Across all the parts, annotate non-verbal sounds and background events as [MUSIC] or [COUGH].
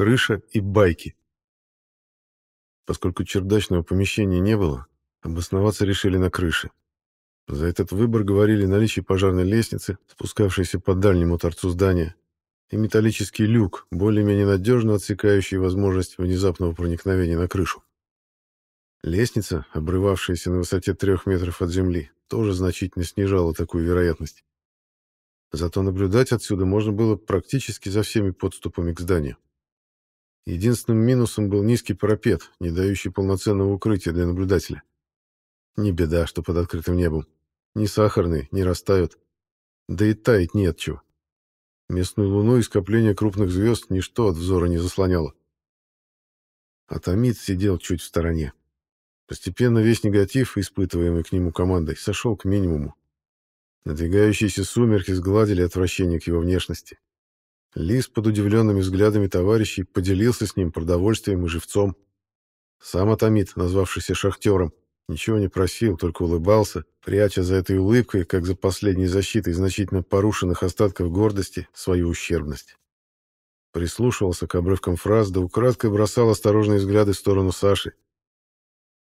крыша и байки. Поскольку чердачного помещения не было, обосноваться решили на крыше. За этот выбор говорили наличие пожарной лестницы, спускавшейся по дальнему торцу здания, и металлический люк, более-менее надежно отсекающий возможность внезапного проникновения на крышу. Лестница, обрывавшаяся на высоте трех метров от земли, тоже значительно снижала такую вероятность. Зато наблюдать отсюда можно было практически за всеми подступами к зданию. Единственным минусом был низкий парапет, не дающий полноценного укрытия для наблюдателя. Не беда, что под открытым небом. Ни сахарные, не растают. Да и таять нет чего. Местную луну и скопление крупных звезд ничто от взора не заслоняло. Атомит сидел чуть в стороне. Постепенно весь негатив, испытываемый к нему командой, сошел к минимуму. Надвигающиеся сумерки сгладили отвращение к его внешности. Лис под удивленными взглядами товарищей поделился с ним продовольствием и живцом. Сам Атомит, назвавшийся шахтером, ничего не просил, только улыбался, пряча за этой улыбкой, как за последней защитой значительно порушенных остатков гордости, свою ущербность. Прислушивался к обрывкам фраз, да украдкой бросал осторожные взгляды в сторону Саши,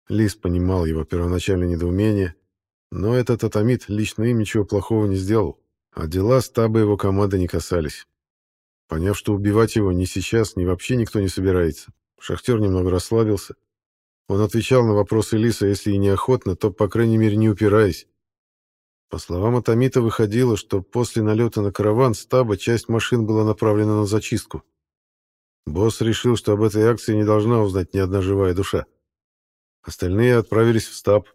Лис понимал его первоначальное недоумение, но этот атомит лично им ничего плохого не сделал, а дела стаба его команды не касались. Поняв, что убивать его ни сейчас, ни вообще никто не собирается, шахтер немного расслабился. Он отвечал на вопросы Лиса, если и неохотно, то, по крайней мере, не упираясь. По словам Атомита, выходило, что после налета на караван стаба часть машин была направлена на зачистку. Босс решил, что об этой акции не должна узнать ни одна живая душа. Остальные отправились в стаб.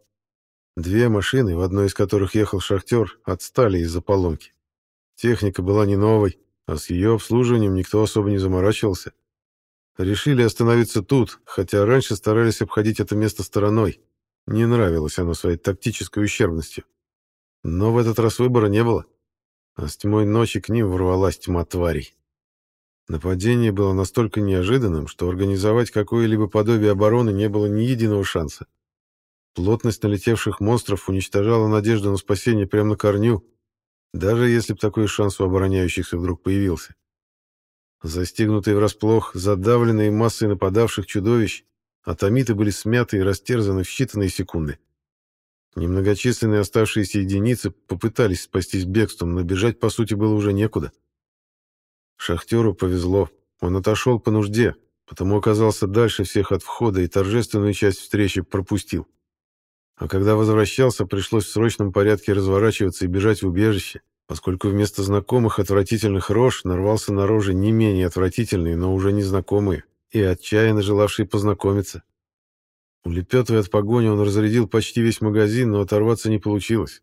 Две машины, в одной из которых ехал шахтер, отстали из-за поломки. Техника была не новой, а с ее обслуживанием никто особо не заморачивался. Решили остановиться тут, хотя раньше старались обходить это место стороной. Не нравилось оно своей тактической ущербностью. Но в этот раз выбора не было. А с тьмой ночи к ним ворвалась тьма тварей. Нападение было настолько неожиданным, что организовать какое-либо подобие обороны не было ни единого шанса. Плотность налетевших монстров уничтожала надежду на спасение прямо на корню, даже если бы такой шанс у обороняющихся вдруг появился. Застигнутые врасплох, задавленные массой нападавших чудовищ, атомиты были смяты и растерзаны в считанные секунды. Немногочисленные оставшиеся единицы попытались спастись бегством, но бежать, по сути, было уже некуда. Шахтеру повезло. Он отошел по нужде, потому оказался дальше всех от входа и торжественную часть встречи пропустил. А когда возвращался, пришлось в срочном порядке разворачиваться и бежать в убежище, поскольку вместо знакомых отвратительных рож нарвался на рожи не менее отвратительные, но уже незнакомые, и отчаянно желавшие познакомиться. Улепетывая от погони, он разрядил почти весь магазин, но оторваться не получилось.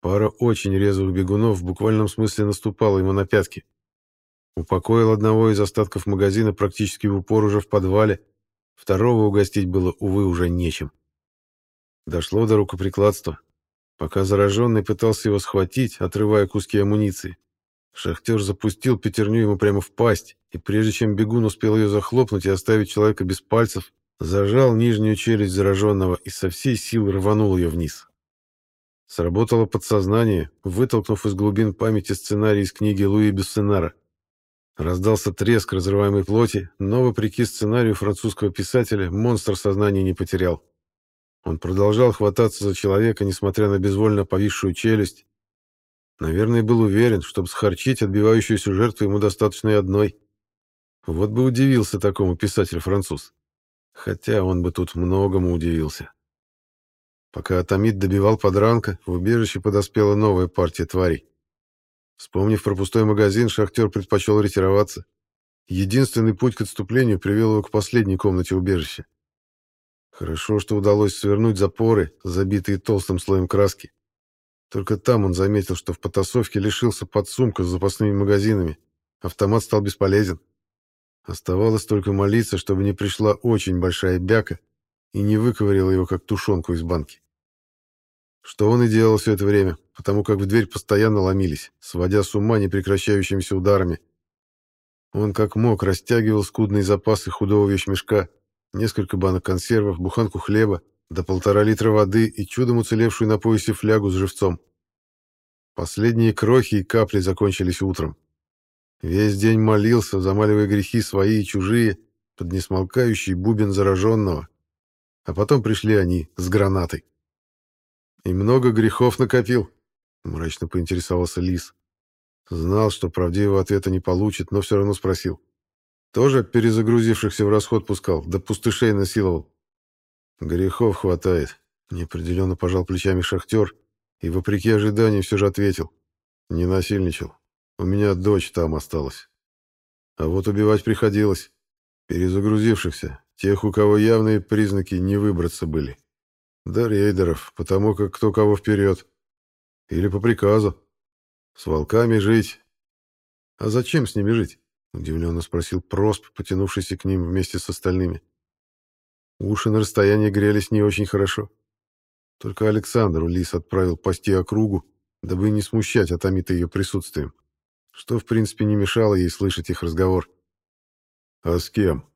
Пара очень резвых бегунов в буквальном смысле наступала ему на пятки. Упокоил одного из остатков магазина практически в упор уже в подвале, второго угостить было, увы, уже нечем. Дошло до рукоприкладства. Пока зараженный пытался его схватить, отрывая куски амуниции, шахтер запустил пятерню ему прямо в пасть, и прежде чем бегун успел ее захлопнуть и оставить человека без пальцев, зажал нижнюю челюсть зараженного и со всей силы рванул ее вниз. Сработало подсознание, вытолкнув из глубин памяти сценарий из книги Луи Бюссенара. Раздался треск разрываемой плоти, но, вопреки сценарию французского писателя, монстр сознания не потерял. Он продолжал хвататься за человека, несмотря на безвольно повисшую челюсть. Наверное, был уверен, чтобы схарчить отбивающуюся жертву ему достаточно и одной. Вот бы удивился такому писатель-француз. Хотя он бы тут многому удивился. Пока Атомит добивал подранка, в убежище подоспела новая партия тварей. Вспомнив про пустой магазин, шахтер предпочел ретироваться. Единственный путь к отступлению привел его к последней комнате убежища. Хорошо, что удалось свернуть запоры, забитые толстым слоем краски. Только там он заметил, что в потасовке лишился подсумка с запасными магазинами. Автомат стал бесполезен. Оставалось только молиться, чтобы не пришла очень большая бяка и не выковырила его, как тушенку из банки. Что он и делал все это время, потому как в дверь постоянно ломились, сводя с ума непрекращающимися ударами. Он как мог растягивал скудные запасы худого вещмешка, несколько банок консервов, буханку хлеба, до полтора литра воды и чудом уцелевшую на поясе флягу с живцом. Последние крохи и капли закончились утром. Весь день молился, замаливая грехи свои и чужие, под несмолкающий бубен зараженного. А потом пришли они с гранатой. «И много грехов накопил?» — мрачно поинтересовался Лис. Знал, что правдивого ответа не получит, но все равно спросил. «Тоже перезагрузившихся в расход пускал, да пустышей насиловал?» «Грехов хватает», — неопределенно пожал плечами шахтер и, вопреки ожиданиям, все же ответил. «Не насильничал. У меня дочь там осталась. А вот убивать приходилось. Перезагрузившихся, тех, у кого явные признаки не выбраться были. Да рейдеров, потому как кто кого вперед. Или по приказу. С волками жить. А зачем с ними жить? Удивленно спросил Просп, потянувшийся к ним вместе с остальными. Уши на расстоянии грелись не очень хорошо. Только Александру Лис отправил пасти округу, дабы не смущать Атомита ее присутствием, что, в принципе, не мешало ей слышать их разговор. «А с кем?»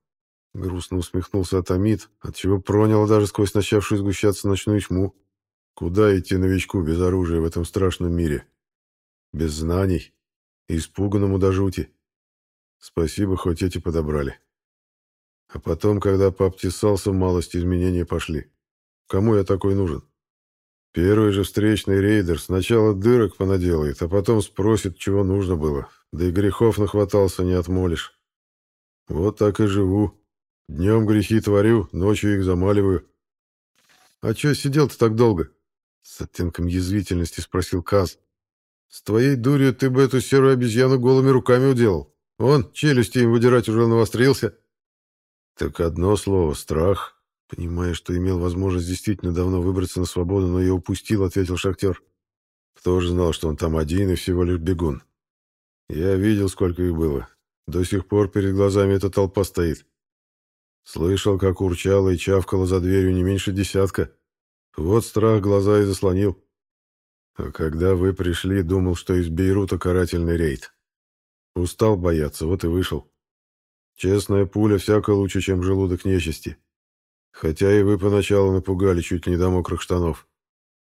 Грустно усмехнулся Атомит, отчего проняло даже сквозь начавшую сгущаться ночную тьму. Куда идти новичку без оружия в этом страшном мире? Без знаний, испуганному до жути. Спасибо, хоть эти подобрали. А потом, когда пообтесался, малость изменения пошли. Кому я такой нужен? Первый же встречный рейдер сначала дырок понаделает, а потом спросит, чего нужно было. Да и грехов нахватался, не отмолишь. Вот так и живу. Днем грехи творю, ночью их замаливаю. А чё сидел-то так долго? С оттенком язвительности спросил Каз. С твоей дурью ты бы эту серую обезьяну голыми руками уделал. Он, челюсти им выдирать уже навострился. Так одно слово — страх. Понимая, что имел возможность действительно давно выбраться на свободу, но ее упустил, ответил шахтер. Кто же знал, что он там один и всего лишь бегун? Я видел, сколько их было. До сих пор перед глазами эта толпа стоит. Слышал, как урчала и чавкала за дверью не меньше десятка. Вот страх глаза и заслонил. А когда вы пришли, думал, что из Бейрута карательный рейд. Устал бояться, вот и вышел. Честная пуля всяко лучше, чем желудок нечисти. Хотя и вы поначалу напугали чуть не до мокрых штанов.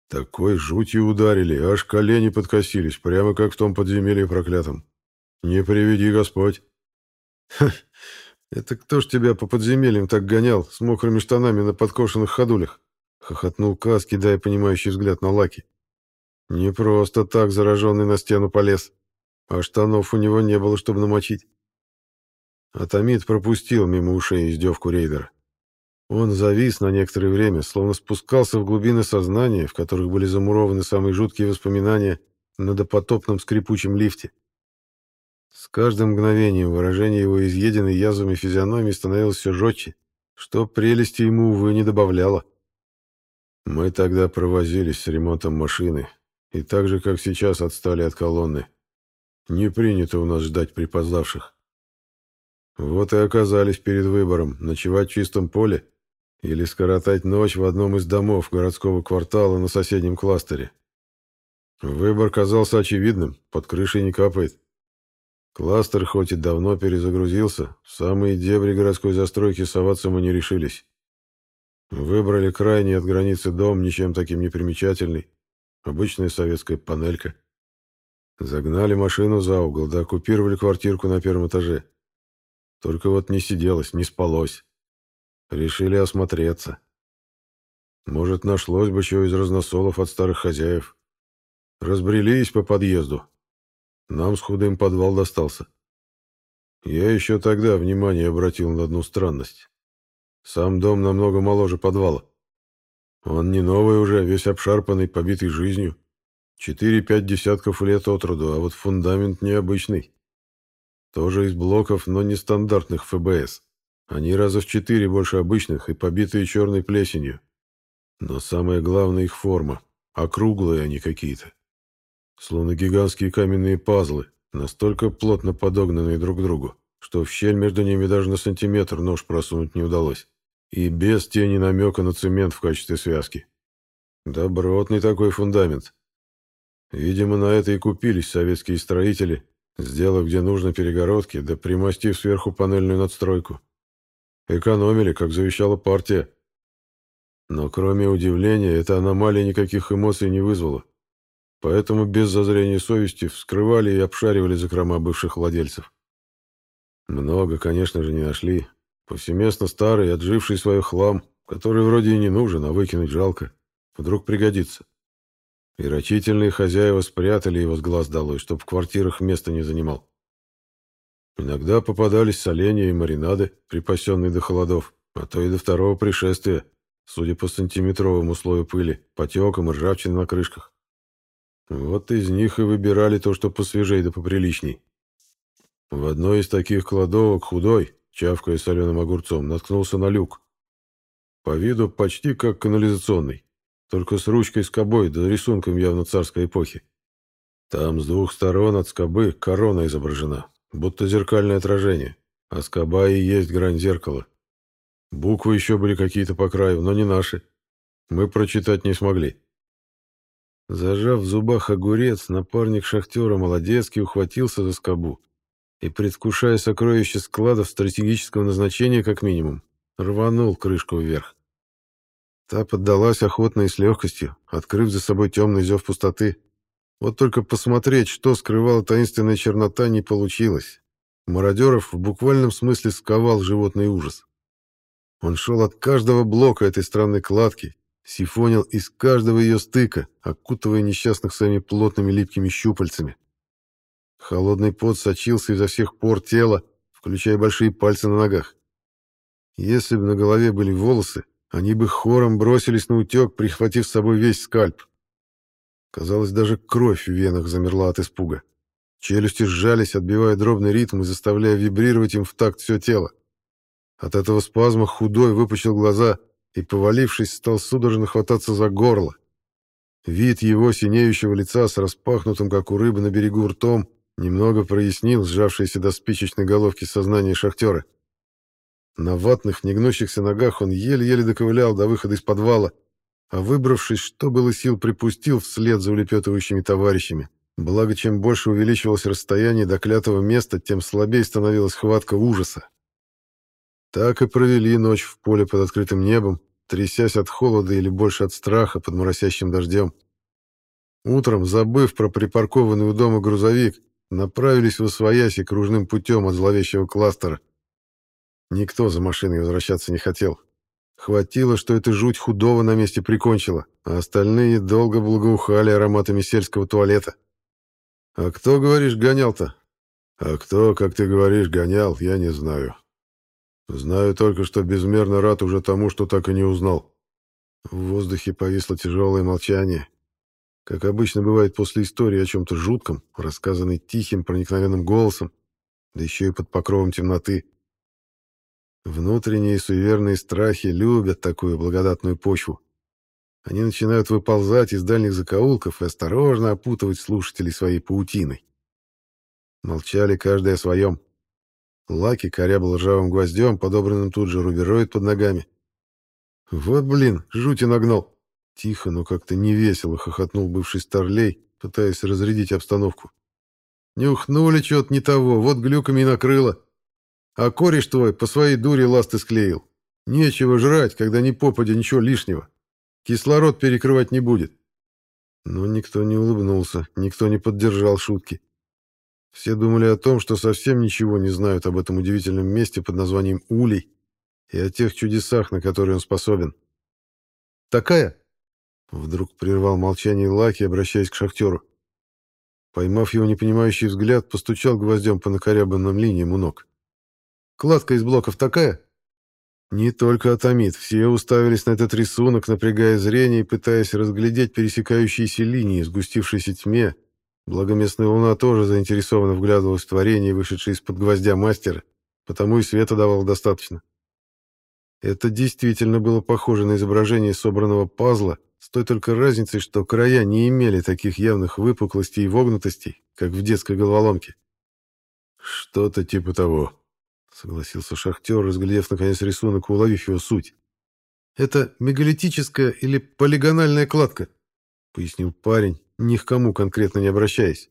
Такой жутью ударили, аж колени подкосились, прямо как в том подземелье проклятом. Не приведи Господь. «Это кто ж тебя по подземельям так гонял, с мокрыми штанами на подкошенных ходулях?» — хохотнул Кас, кидая понимающий взгляд на Лаки. «Не просто так зараженный на стену полез, а штанов у него не было, чтобы намочить». Атомит пропустил мимо ушей издевку рейдера. Он завис на некоторое время, словно спускался в глубины сознания, в которых были замурованы самые жуткие воспоминания на допотопном скрипучем лифте. С каждым мгновением выражение его изъеденной язвами физиономии становилось все жестче, что прелести ему, увы, не добавляло. Мы тогда провозились с ремонтом машины, и так же, как сейчас, отстали от колонны. Не принято у нас ждать припоздавших. Вот и оказались перед выбором, ночевать в чистом поле или скоротать ночь в одном из домов городского квартала на соседнем кластере. Выбор казался очевидным, под крышей не капает. Кластер хоть и давно перезагрузился, в самые дебри городской застройки соваться мы не решились. Выбрали крайний от границы дом, ничем таким не примечательный. Обычная советская панелька. Загнали машину за угол, да оккупировали квартирку на первом этаже. Только вот не сиделось, не спалось. Решили осмотреться. Может, нашлось бы чего из разносолов от старых хозяев. Разбрелись по подъезду, нам с худым подвал достался. Я еще тогда внимание обратил на одну странность. Сам дом намного моложе подвала. Он не новый уже, весь обшарпанный, побитый жизнью. Четыре-пять десятков лет от роду, а вот фундамент необычный. Тоже из блоков, но не стандартных ФБС. Они раза в четыре больше обычных и побитые черной плесенью. Но самое главное их форма. Округлые они какие-то словно гигантские каменные пазлы, настолько плотно подогнанные друг к другу, что в щель между ними даже на сантиметр нож просунуть не удалось. И без тени намека на цемент в качестве связки. Добротный такой фундамент. Видимо, на это и купились советские строители, сделав где нужно перегородки, да примостив сверху панельную надстройку. Экономили, как завещала партия. Но кроме удивления, эта аномалия никаких эмоций не вызвала. Поэтому без зазрения совести вскрывали и обшаривали закрома бывших владельцев. Много, конечно же, не нашли. Повсеместно старый, отживший свой хлам, который вроде и не нужен, а выкинуть жалко. Вдруг пригодится. И хозяева спрятали его с глаз долой, чтоб в квартирах места не занимал. Иногда попадались соленья и маринады, припасенные до холодов, а то и до второго пришествия, судя по сантиметровому слою пыли, потекам и ржавчине на крышках. Вот из них и выбирали то, что посвежей да поприличней. В одной из таких кладовок худой, чавкая соленым огурцом, наткнулся на люк. По виду почти как канализационный, только с ручкой-скобой да рисунком явно царской эпохи. Там с двух сторон от скобы корона изображена, будто зеркальное отражение, а скоба и есть грань зеркала. Буквы еще были какие-то по краю, но не наши. Мы прочитать не смогли. Зажав в зубах огурец, напарник шахтера молодецкий ухватился за скобу и, предвкушая сокровища складов стратегического назначения как минимум, рванул крышку вверх. Та поддалась охотно и с легкостью, открыв за собой темный зев пустоты. Вот только посмотреть, что скрывала таинственная чернота, не получилось. Мародеров в буквальном смысле сковал животный ужас. Он шел от каждого блока этой странной кладки, сифонил из каждого ее стыка, окутывая несчастных своими плотными липкими щупальцами. Холодный пот сочился изо всех пор тела, включая большие пальцы на ногах. Если бы на голове были волосы, они бы хором бросились на утек, прихватив с собой весь скальп. Казалось, даже кровь в венах замерла от испуга. Челюсти сжались, отбивая дробный ритм и заставляя вибрировать им в такт все тело. От этого спазма худой выпучил глаза и, повалившись, стал судорожно хвататься за горло. Вид его синеющего лица с распахнутым, как у рыбы на берегу ртом, немного прояснил сжавшиеся до спичечной головки сознание шахтера. На ватных, негнущихся ногах он еле-еле доковылял до выхода из подвала, а выбравшись, что было сил, припустил вслед за улепетывающими товарищами. Благо, чем больше увеличивалось расстояние до клятого места, тем слабее становилась хватка ужаса. Так и провели ночь в поле под открытым небом, трясясь от холода или больше от страха под моросящим дождем. Утром, забыв про припаркованный у дома грузовик, направились в Освояси кружным путем от зловещего кластера. Никто за машиной возвращаться не хотел. Хватило, что эта жуть худого на месте прикончила, а остальные долго благоухали ароматами сельского туалета. «А кто, говоришь, гонял-то?» «А кто, как ты говоришь, гонял, я не знаю. Знаю только, что безмерно рад уже тому, что так и не узнал. В воздухе повисло тяжелое молчание. Как обычно бывает после истории о чем-то жутком, рассказанной тихим, проникновенным голосом, да еще и под покровом темноты. Внутренние суеверные страхи любят такую благодатную почву. Они начинают выползать из дальних закоулков и осторожно опутывать слушателей своей паутиной. Молчали каждый о своем. Лаки корябал ржавым гвоздем, подобранным тут же рубероид под ногами. «Вот, блин, жути нагнал!» Тихо, но как-то невесело хохотнул бывший старлей, пытаясь разрядить обстановку. «Нюхнули чего-то не того, вот глюками и накрыло. А кореш твой по своей дуре ласты склеил. Нечего жрать, когда ни попадя ничего лишнего. Кислород перекрывать не будет». Но никто не улыбнулся, никто не поддержал шутки. Все думали о том, что совсем ничего не знают об этом удивительном месте под названием Улей и о тех чудесах, на которые он способен. «Такая?» Вдруг прервал молчание Лаки, обращаясь к шахтеру. Поймав его непонимающий взгляд, постучал гвоздем по накорябанным линиям у ног. «Кладка из блоков такая?» Не только Атомит, все уставились на этот рисунок, напрягая зрение и пытаясь разглядеть пересекающиеся линии, сгустившейся тьме, Благоместная луна тоже заинтересованно вглядывалась в творение, вышедшее из-под гвоздя мастера, потому и света давал достаточно. Это действительно было похоже на изображение собранного пазла, с той только разницей, что края не имели таких явных выпуклостей и вогнутостей, как в детской головоломке. «Что-то типа того», — согласился шахтер, разглядев наконец рисунок уловив его суть. «Это мегалитическая или полигональная кладка», — пояснил парень, ни к кому конкретно не обращаясь.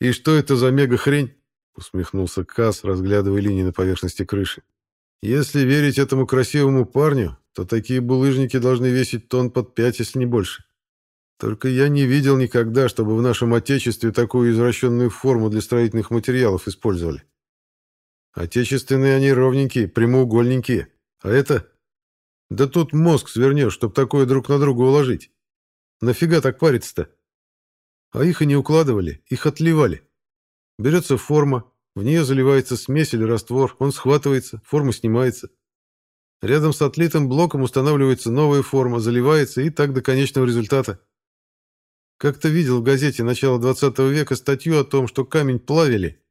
«И что это за мега-хрень?» — усмехнулся Касс, разглядывая линии на поверхности крыши. «Если верить этому красивому парню, то такие булыжники должны весить тонн под пять, если не больше. Только я не видел никогда, чтобы в нашем Отечестве такую извращенную форму для строительных материалов использовали. Отечественные они ровненькие, прямоугольненькие. А это... Да тут мозг свернешь, чтоб такое друг на друга уложить. Нафига так париться-то? А их и не укладывали, их отливали. Берется форма, в нее заливается смесь или раствор, он схватывается, форма снимается. Рядом с отлитым блоком устанавливается новая форма, заливается и так до конечного результата. Как-то видел в газете начала 20 века статью о том, что камень плавили,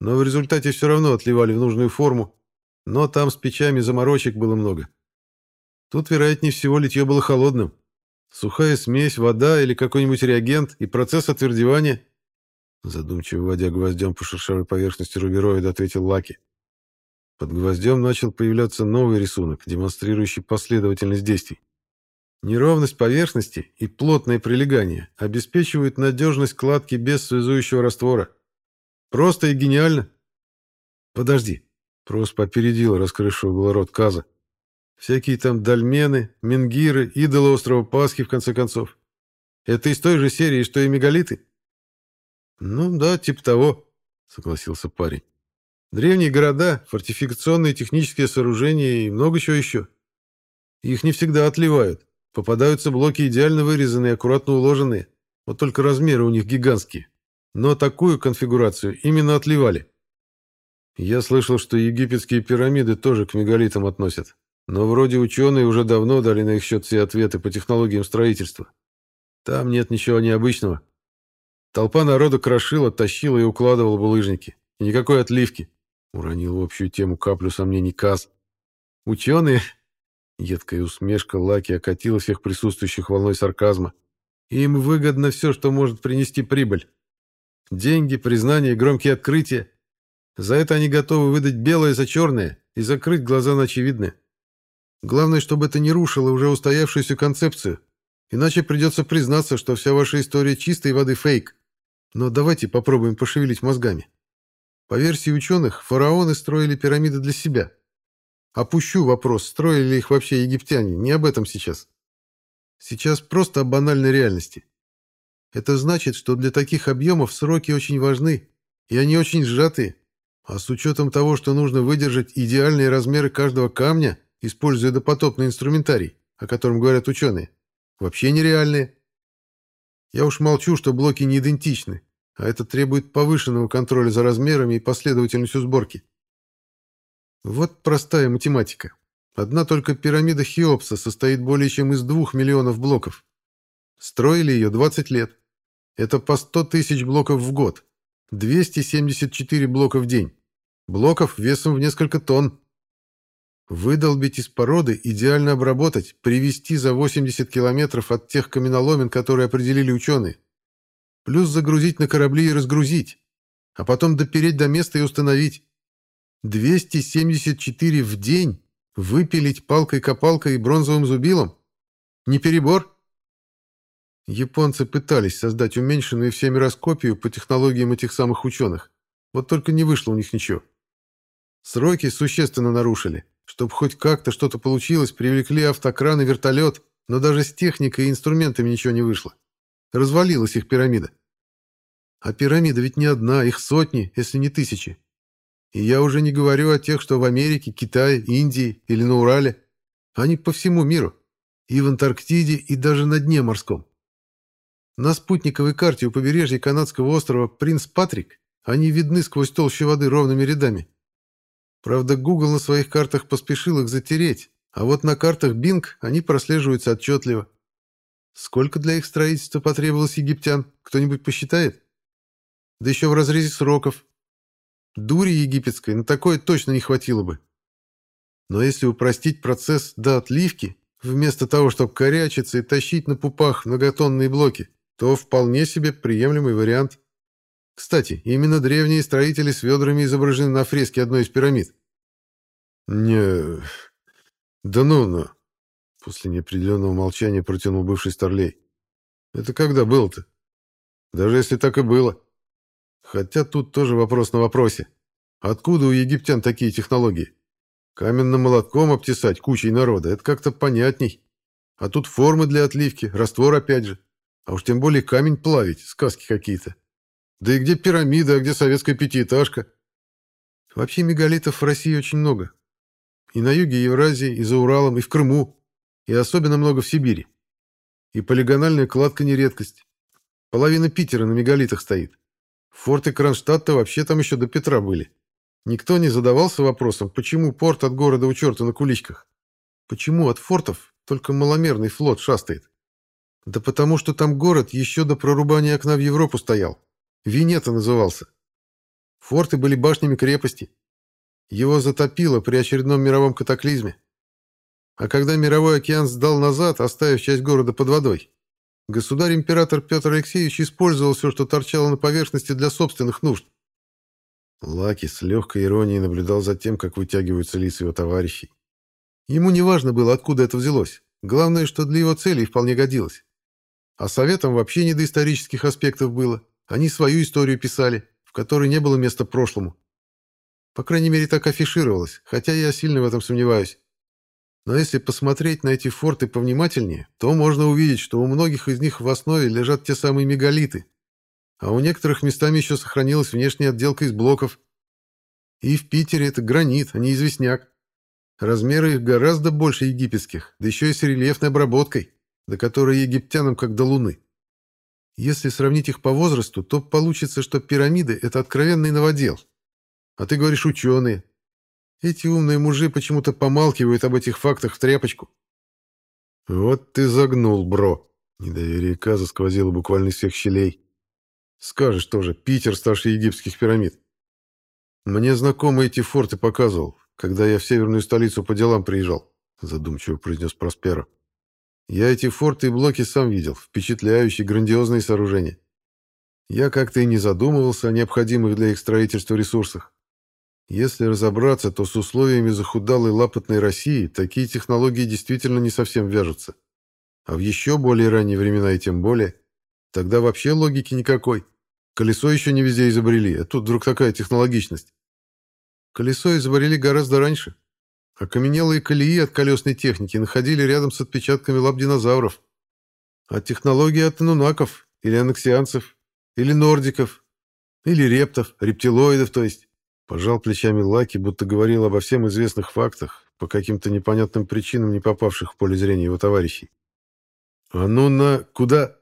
но в результате все равно отливали в нужную форму, но там с печами заморочек было много. Тут, вероятнее всего, литье было холодным. Сухая смесь, вода или какой-нибудь реагент и процесс отвердевания. Задумчиво водя гвоздем по шершавой поверхности рубероида, ответил Лаки. Под гвоздем начал появляться новый рисунок, демонстрирующий последовательность действий. Неровность поверхности и плотное прилегание обеспечивают надежность кладки без связующего раствора. Просто и гениально. Подожди. Просто опередил раскрывший был рот Каза. Всякие там дольмены, менгиры, идолы острова Пасхи, в конце концов. Это из той же серии, что и мегалиты? Ну да, типа того, согласился парень. Древние города, фортификационные технические сооружения и много чего еще. Их не всегда отливают. Попадаются блоки идеально вырезанные, аккуратно уложенные. Вот только размеры у них гигантские. Но такую конфигурацию именно отливали. Я слышал, что египетские пирамиды тоже к мегалитам относят. Но вроде ученые уже давно дали на их счет все ответы по технологиям строительства. Там нет ничего необычного. Толпа народа крошила, тащила и укладывала булыжники. И никакой отливки. Уронил в общую тему каплю сомнений Каз. Ученые... Едкая усмешка Лаки окатила всех присутствующих волной сарказма. Им выгодно все, что может принести прибыль. Деньги, признание, громкие открытия. За это они готовы выдать белое за черное и закрыть глаза на очевидное. Главное, чтобы это не рушило уже устоявшуюся концепцию. Иначе придется признаться, что вся ваша история чистой воды фейк. Но давайте попробуем пошевелить мозгами. По версии ученых, фараоны строили пирамиды для себя. Опущу вопрос, строили ли их вообще египтяне, не об этом сейчас. Сейчас просто о банальной реальности. Это значит, что для таких объемов сроки очень важны, и они очень сжатые. А с учетом того, что нужно выдержать идеальные размеры каждого камня, используя допотопный инструментарий, о котором говорят ученые, вообще нереальные. Я уж молчу, что блоки не идентичны, а это требует повышенного контроля за размерами и последовательностью сборки. Вот простая математика. Одна только пирамида Хеопса состоит более чем из двух миллионов блоков. Строили ее 20 лет. Это по 100 тысяч блоков в год. 274 блока в день. Блоков весом в несколько тонн. Выдолбить из породы, идеально обработать, привести за 80 километров от тех каменоломен, которые определили ученые. Плюс загрузить на корабли и разгрузить. А потом допереть до места и установить. 274 в день выпилить палкой-копалкой и бронзовым зубилом? Не перебор? Японцы пытались создать уменьшенную всеми раскопию по технологиям этих самых ученых. Вот только не вышло у них ничего. Сроки существенно нарушили. Чтобы хоть как-то что-то получилось, привлекли автокран и вертолет, но даже с техникой и инструментами ничего не вышло. Развалилась их пирамида. А пирамида ведь не одна, их сотни, если не тысячи. И я уже не говорю о тех, что в Америке, Китае, Индии или на Урале. Они по всему миру. И в Антарктиде, и даже на дне морском. На спутниковой карте у побережья канадского острова Принц Патрик они видны сквозь толщу воды ровными рядами. Правда, Google на своих картах поспешил их затереть, а вот на картах Bing они прослеживаются отчетливо. Сколько для их строительства потребовалось египтян, кто-нибудь посчитает? Да еще в разрезе сроков. Дури египетской на такое точно не хватило бы. Но если упростить процесс до отливки, вместо того, чтобы корячиться и тащить на пупах многотонные блоки, то вполне себе приемлемый вариант. Кстати, именно древние строители с ведрами изображены на фреске одной из пирамид. Не... Да ну, ну. После неопределенного молчания протянул бывший старлей. Это когда было-то? Даже если так и было. Хотя тут тоже вопрос на вопросе. Откуда у египтян такие технологии? Каменным молотком обтесать кучей народа — это как-то понятней. А тут формы для отливки, раствор опять же. А уж тем более камень плавить, сказки какие-то. Да и где пирамида, а где советская пятиэтажка? Вообще мегалитов в России очень много. И на юге Евразии, и за Уралом, и в Крыму, и особенно много в Сибири. И полигональная кладка не редкость. Половина Питера на мегалитах стоит. Форты Кронштадта вообще там еще до Петра были. Никто не задавался вопросом, почему порт от города у черта на куличках? Почему от фортов только маломерный флот шастает? Да потому что там город еще до прорубания окна в Европу стоял. Венета назывался. Форты были башнями крепости. Его затопило при очередном мировом катаклизме. А когда мировой океан сдал назад, оставив часть города под водой, государь-император Петр Алексеевич использовал все, что торчало на поверхности для собственных нужд. Лаки с легкой иронией наблюдал за тем, как вытягиваются лица его товарищей. Ему не важно было, откуда это взялось. Главное, что для его целей вполне годилось. А советам вообще не до исторических аспектов было. Они свою историю писали, в которой не было места прошлому. По крайней мере, так афишировалось, хотя я сильно в этом сомневаюсь. Но если посмотреть на эти форты повнимательнее, то можно увидеть, что у многих из них в основе лежат те самые мегалиты, а у некоторых местами еще сохранилась внешняя отделка из блоков. И в Питере это гранит, а не известняк. Размеры их гораздо больше египетских, да еще и с рельефной обработкой, до которой египтянам как до луны. Если сравнить их по возрасту, то получится, что пирамиды — это откровенный новодел. А ты говоришь ученые. Эти умные мужи почему-то помалкивают об этих фактах в тряпочку. Вот ты загнул, бро. Недоверие Каза сквозило буквально из всех щелей. Скажешь тоже, Питер старше египетских пирамид. Мне знакомый эти форты показывал, когда я в северную столицу по делам приезжал, задумчиво произнес Проспера. Я эти форты и блоки сам видел, впечатляющие, грандиозные сооружения. Я как-то и не задумывался о необходимых для их строительства ресурсах. Если разобраться, то с условиями захудалой лапотной России такие технологии действительно не совсем вяжутся. А в еще более ранние времена и тем более, тогда вообще логики никакой. Колесо еще не везде изобрели, а тут вдруг такая технологичность. Колесо изобрели гораздо раньше. Окаменелые колеи от колесной техники находили рядом с отпечатками лап динозавров. А технологии от анунаков, или анаксианцев, или нордиков, или рептов, рептилоидов, то есть. Пожал плечами Лаки, будто говорил обо всем известных фактах, по каким-то непонятным причинам не попавших в поле зрения его товарищей. «А ну на... куда?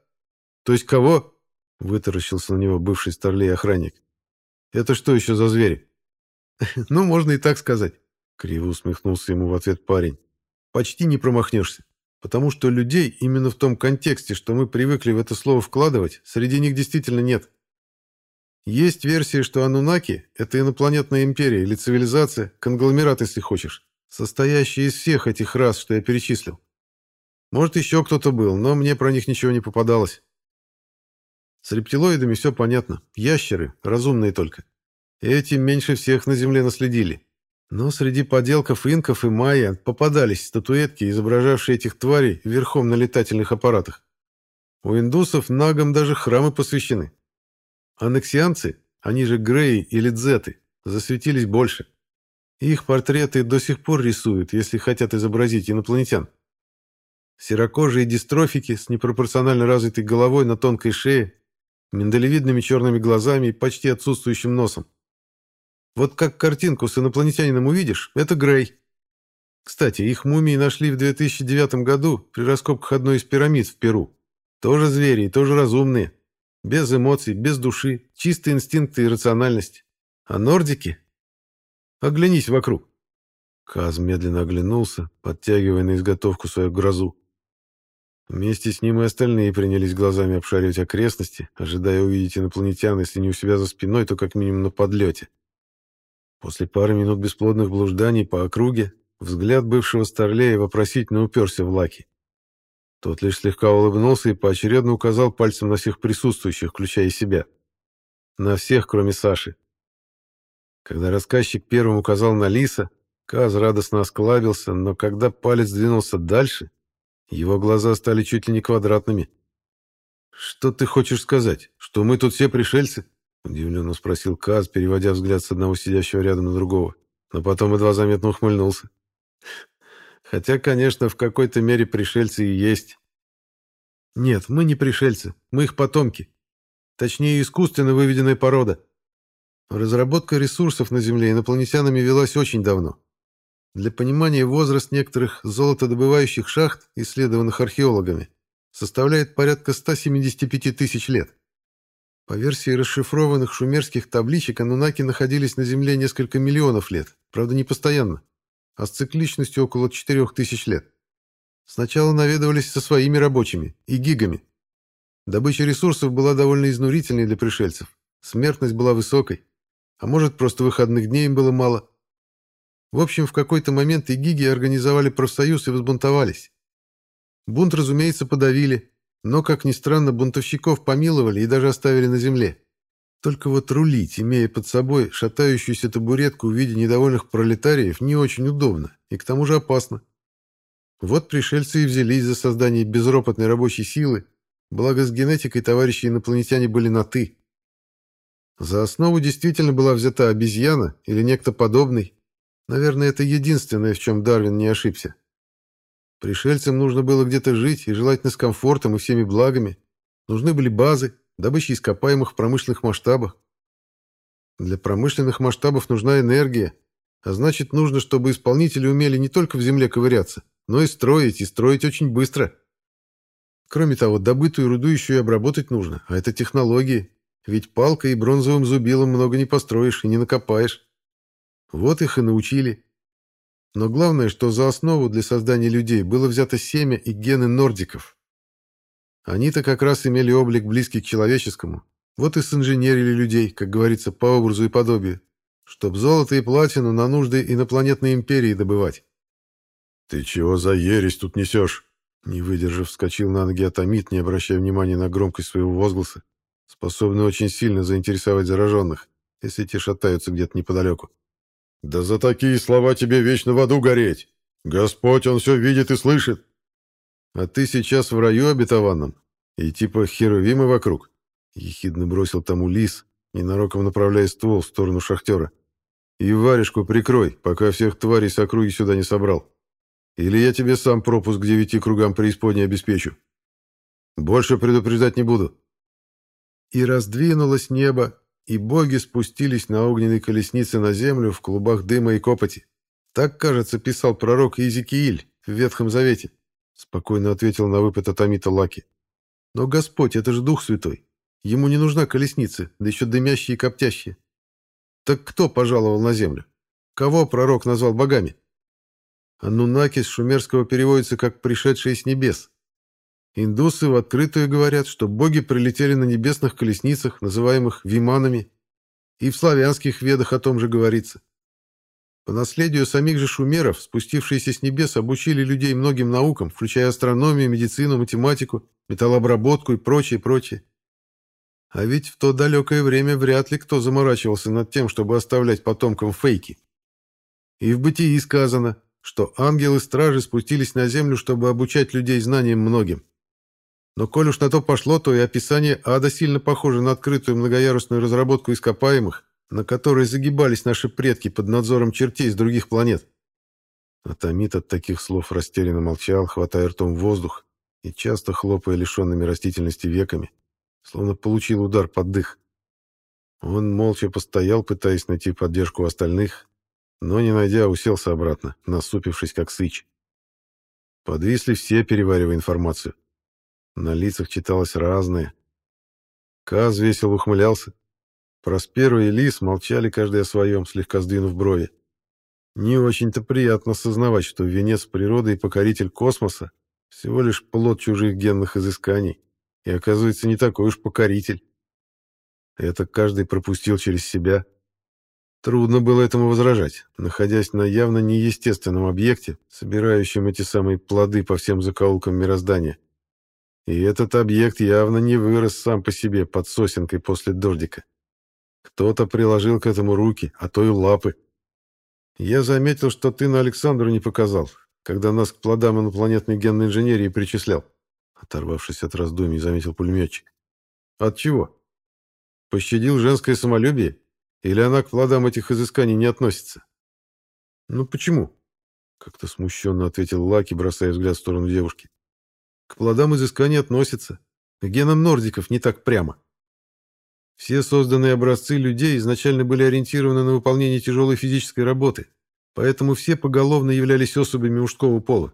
То есть кого?» — вытаращился на него бывший старлей охранник. «Это что еще за звери?» [LAUGHS] «Ну, можно и так сказать», — криво усмехнулся ему в ответ парень. «Почти не промахнешься, потому что людей именно в том контексте, что мы привыкли в это слово вкладывать, среди них действительно нет. Есть версия, что Анунаки — это инопланетная империя или цивилизация, конгломерат, если хочешь, состоящий из всех этих рас, что я перечислил. Может, еще кто-то был, но мне про них ничего не попадалось. С рептилоидами все понятно. Ящеры, разумные только. Эти меньше всех на Земле наследили. Но среди поделков инков и майя попадались статуэтки, изображавшие этих тварей верхом на летательных аппаратах. У индусов нагам даже храмы посвящены. Аннексианцы, они же Греи или Дзеты, засветились больше. Их портреты до сих пор рисуют, если хотят изобразить инопланетян. Серокожие дистрофики с непропорционально развитой головой на тонкой шее, миндалевидными черными глазами и почти отсутствующим носом. Вот как картинку с инопланетянином увидишь, это Грей. Кстати, их мумии нашли в 2009 году при раскопках одной из пирамид в Перу. Тоже звери и тоже разумные. Без эмоций, без души, чистые инстинкты и рациональность. А нордики? Оглянись вокруг. Каз медленно оглянулся, подтягивая на изготовку свою грозу. Вместе с ним и остальные принялись глазами обшаривать окрестности, ожидая увидеть инопланетян, если не у себя за спиной, то как минимум на подлете. После пары минут бесплодных блужданий по округе взгляд бывшего старлея вопросительно уперся в Лаки. Тот лишь слегка улыбнулся и поочередно указал пальцем на всех присутствующих, включая себя. На всех, кроме Саши. Когда рассказчик первым указал на Лиса, Каз радостно осклабился, но когда палец двинулся дальше, его глаза стали чуть ли не квадратными. «Что ты хочешь сказать? Что мы тут все пришельцы?» Удивленно спросил Каз, переводя взгляд с одного сидящего рядом на другого, но потом едва заметно ухмыльнулся. Хотя, конечно, в какой-то мере пришельцы и есть. Нет, мы не пришельцы, мы их потомки. Точнее, искусственно выведенная порода. Разработка ресурсов на Земле инопланетянами велась очень давно. Для понимания возраст некоторых золотодобывающих шахт, исследованных археологами, составляет порядка 175 тысяч лет. По версии расшифрованных шумерских табличек, анунаки находились на Земле несколько миллионов лет, правда не постоянно, а с цикличностью около 4000 лет. Сначала наведывались со своими рабочими и гигами. Добыча ресурсов была довольно изнурительной для пришельцев, смертность была высокой, а может просто выходных дней им было мало. В общем, в какой-то момент и гиги организовали профсоюз и взбунтовались. Бунт, разумеется, подавили, но, как ни странно, бунтовщиков помиловали и даже оставили на земле. Только вот рулить, имея под собой шатающуюся табуретку в виде недовольных пролетариев, не очень удобно и к тому же опасно. Вот пришельцы и взялись за создание безропотной рабочей силы, благо с генетикой товарищи инопланетяне были на «ты». За основу действительно была взята обезьяна или некто подобный. Наверное, это единственное, в чем Дарвин не ошибся. Пришельцам нужно было где-то жить, и желательно с комфортом и всеми благами. Нужны были базы, добыча ископаемых в промышленных масштабах. Для промышленных масштабов нужна энергия, а значит, нужно, чтобы исполнители умели не только в земле ковыряться, но и строить, и строить очень быстро. Кроме того, добытую руду еще и обработать нужно, а это технологии, ведь палкой и бронзовым зубилом много не построишь и не накопаешь. Вот их и научили. Но главное, что за основу для создания людей было взято семя и гены нордиков. Они-то как раз имели облик близкий к человеческому. Вот и синженерили людей, как говорится, по образу и подобию, чтоб золото и платину на нужды инопланетной империи добывать. «Ты чего за ересь тут несешь?» Не выдержав, вскочил на ноги Атомит, не обращая внимания на громкость своего возгласа, способный очень сильно заинтересовать зараженных, если те шатаются где-то неподалеку. Да за такие слова тебе вечно в аду гореть. Господь, он все видит и слышит. А ты сейчас в раю обетованном, и типа херувимы вокруг. Ехидно бросил тому лис, ненароком направляя ствол в сторону шахтера. И варежку прикрой, пока всех тварей с округи сюда не собрал. Или я тебе сам пропуск к девяти кругам преисподней обеспечу. Больше предупреждать не буду. И раздвинулось небо, и боги спустились на огненной колеснице на землю в клубах дыма и копоти. Так, кажется, писал пророк Иезекииль в Ветхом Завете, спокойно ответил на выпад Атомита Лаки. Но Господь, это же Дух Святой. Ему не нужна колесница, да еще дымящие и коптящие. Так кто пожаловал на землю? Кого пророк назвал богами? Аннунаки с шумерского переводится как «пришедшие с небес». Индусы в открытую говорят, что боги прилетели на небесных колесницах, называемых виманами, и в славянских ведах о том же говорится. По наследию самих же шумеров, спустившиеся с небес, обучили людей многим наукам, включая астрономию, медицину, математику, металлообработку и прочее, прочее. А ведь в то далекое время вряд ли кто заморачивался над тем, чтобы оставлять потомкам фейки. И в бытии сказано, что ангелы-стражи спустились на землю, чтобы обучать людей знаниям многим. Но коль уж на то пошло, то и описание ада сильно похоже на открытую многоярусную разработку ископаемых, на которой загибались наши предки под надзором чертей с других планет. Атомит от таких слов растерянно молчал, хватая ртом воздух и часто хлопая лишенными растительности веками, словно получил удар под дых. Он молча постоял, пытаясь найти поддержку остальных, но, не найдя, уселся обратно, насупившись как сыч. Подвисли все, переваривая информацию. На лицах читалось разное. Каз весело ухмылялся. Просперу и Лис молчали каждый о своем, слегка сдвинув брови. Не очень-то приятно осознавать, что венец природы и покоритель космоса всего лишь плод чужих генных изысканий, и оказывается не такой уж покоритель. Это каждый пропустил через себя. Трудно было этому возражать, находясь на явно неестественном объекте, собирающем эти самые плоды по всем закоулкам мироздания. И этот объект явно не вырос сам по себе под сосенкой после дождика. Кто-то приложил к этому руки, а то и лапы. Я заметил, что ты на Александру не показал, когда нас к плодам инопланетной генной инженерии причислял. Оторвавшись от раздумий, заметил пулеметчик. От чего? Пощадил женское самолюбие? Или она к плодам этих изысканий не относится? Ну почему? Как-то смущенно ответил Лаки, бросая взгляд в сторону девушки. К плодам изыскания относится. К генам нордиков не так прямо. Все созданные образцы людей изначально были ориентированы на выполнение тяжелой физической работы, поэтому все поголовно являлись особями мужского пола.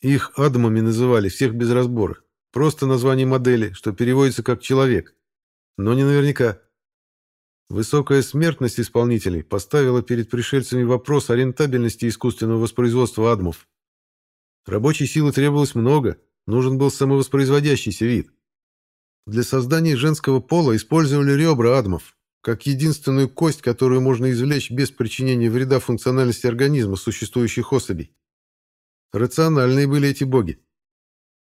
Их адмами называли всех без разбора. Просто название модели, что переводится как «человек». Но не наверняка. Высокая смертность исполнителей поставила перед пришельцами вопрос о рентабельности искусственного воспроизводства адмов. Рабочей силы требовалось много, нужен был самовоспроизводящийся вид. Для создания женского пола использовали ребра адмов, как единственную кость, которую можно извлечь без причинения вреда функциональности организма существующих особей. Рациональные были эти боги.